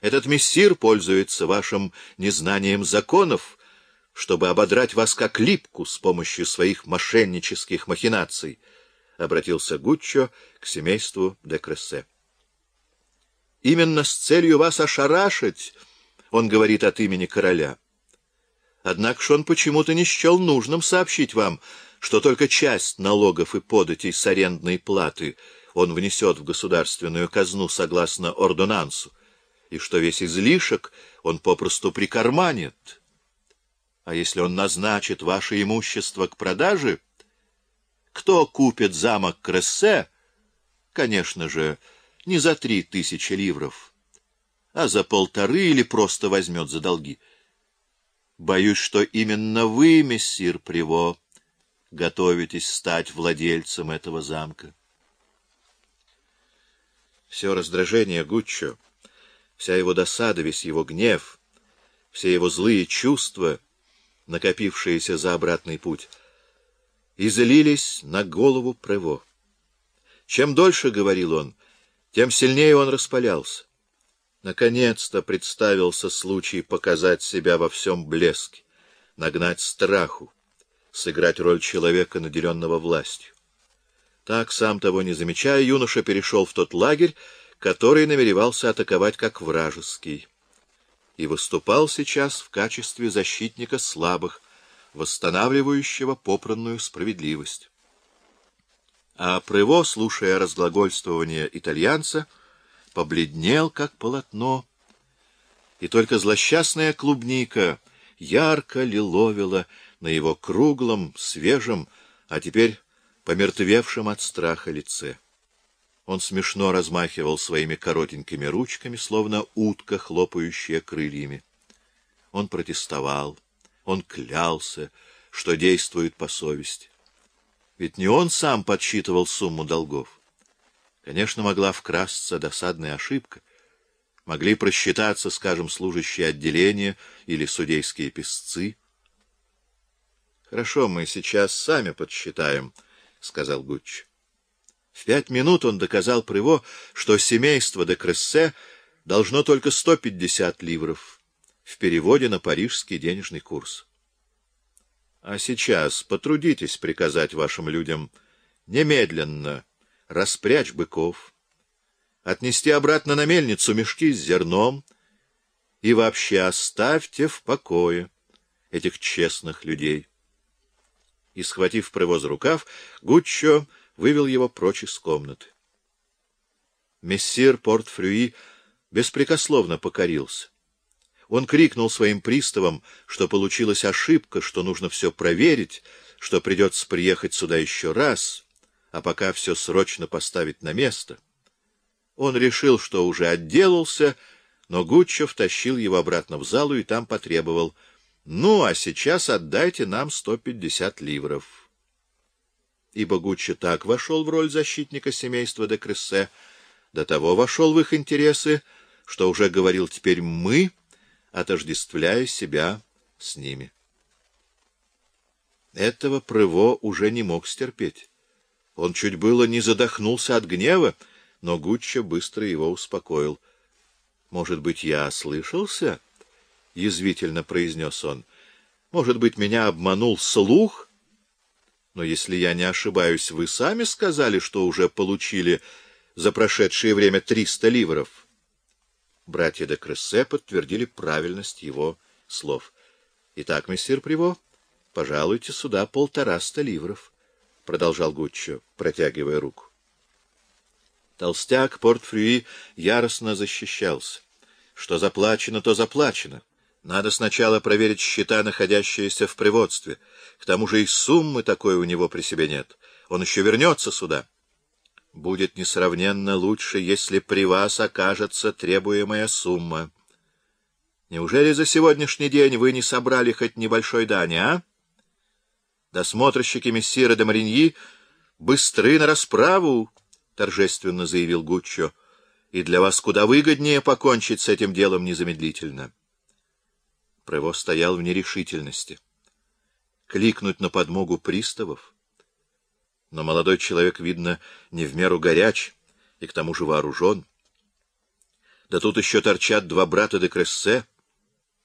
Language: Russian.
Этот мессир пользуется вашим незнанием законов, чтобы ободрать вас как липку с помощью своих мошеннических махинаций, — обратился Гуччо к семейству де Крессе. Именно с целью вас ошарашить, он говорит от имени короля. Однако ж он почему-то не счел нужным сообщить вам, что только часть налогов и податей с арендной платы он внесет в государственную казну согласно ордонансу, и что весь излишек он попросту прикарманит. А если он назначит ваше имущество к продаже, кто купит замок Крессе, конечно же, не за три тысячи ливров, а за полторы или просто возьмет за долги. Боюсь, что именно вы, мессир Приво, готовитесь стать владельцем этого замка. Все раздражение Гуччо, вся его досада, весь его гнев, все его злые чувства, накопившиеся за обратный путь, излились на голову Прево. Чем дольше говорил он, тем сильнее он распалялся. Наконец-то представился случай показать себя во всем блеске, нагнать страху, сыграть роль человека, наделенного властью. Так, сам того не замечая, юноша перешел в тот лагерь, который намеревался атаковать как вражеский, и выступал сейчас в качестве защитника слабых, восстанавливающего попранную справедливость. А Прево, слушая разглагольствование итальянца, побледнел, как полотно, и только злосчастная клубника ярко лиловила на его круглом, свежем, а теперь помертвевшем от страха лице. Он смешно размахивал своими коротенькими ручками, словно утка, хлопающая крыльями. Он протестовал, он клялся, что действует по совести. Ведь не он сам подсчитывал сумму долгов. Конечно, могла вкрасться досадная ошибка. Могли просчитаться, скажем, служащие отделения или судейские писцы. — Хорошо, мы сейчас сами подсчитаем, — сказал Гуч. В пять минут он доказал Приво, что семейство де Крессе должно только сто пятьдесят ливров в переводе на парижский денежный курс. А сейчас потрудитесь приказать вашим людям немедленно распрячь быков, отнести обратно на мельницу мешки с зерном и вообще оставьте в покое этих честных людей. И, схватив привоз рукав, Гуччо вывел его прочь из комнаты. Мессир Портфрюи беспрекословно покорился. Он крикнул своим приставам, что получилась ошибка, что нужно все проверить, что придется приехать сюда еще раз — а пока все срочно поставить на место. Он решил, что уже отделался, но Гуччо втащил его обратно в залу и там потребовал «Ну, а сейчас отдайте нам сто пятьдесят ливров». Ибо Гуччо так вошел в роль защитника семейства де Крессе, до того вошел в их интересы, что уже говорил теперь «мы», отождествляя себя с ними. Этого Прыво уже не мог стерпеть. Он чуть было не задохнулся от гнева, но Гуччо быстро его успокоил. — Может быть, я ослышался? — язвительно произнес он. — Может быть, меня обманул слух? Но если я не ошибаюсь, вы сами сказали, что уже получили за прошедшее время триста ливров. Братья де Крессе подтвердили правильность его слов. — Итак, мессир Приво, пожалуйте сюда полтораста ливров. — продолжал Гуччо, протягивая руку. Толстяк Портфрюи яростно защищался. Что заплачено, то заплачено. Надо сначала проверить счета, находящиеся в приводстве. К тому же и суммы такой у него при себе нет. Он еще вернется сюда. Будет несравненно лучше, если при вас окажется требуемая сумма. Неужели за сегодняшний день вы не собрали хоть небольшой дани, а? Досмотрщики мессира де Мариньи быстры на расправу, — торжественно заявил Гуччо, — и для вас куда выгоднее покончить с этим делом незамедлительно. Прево стоял в нерешительности. Кликнуть на подмогу приставов? Но молодой человек, видно, не в меру горяч и к тому же вооружен. Да тут еще торчат два брата де Крессе.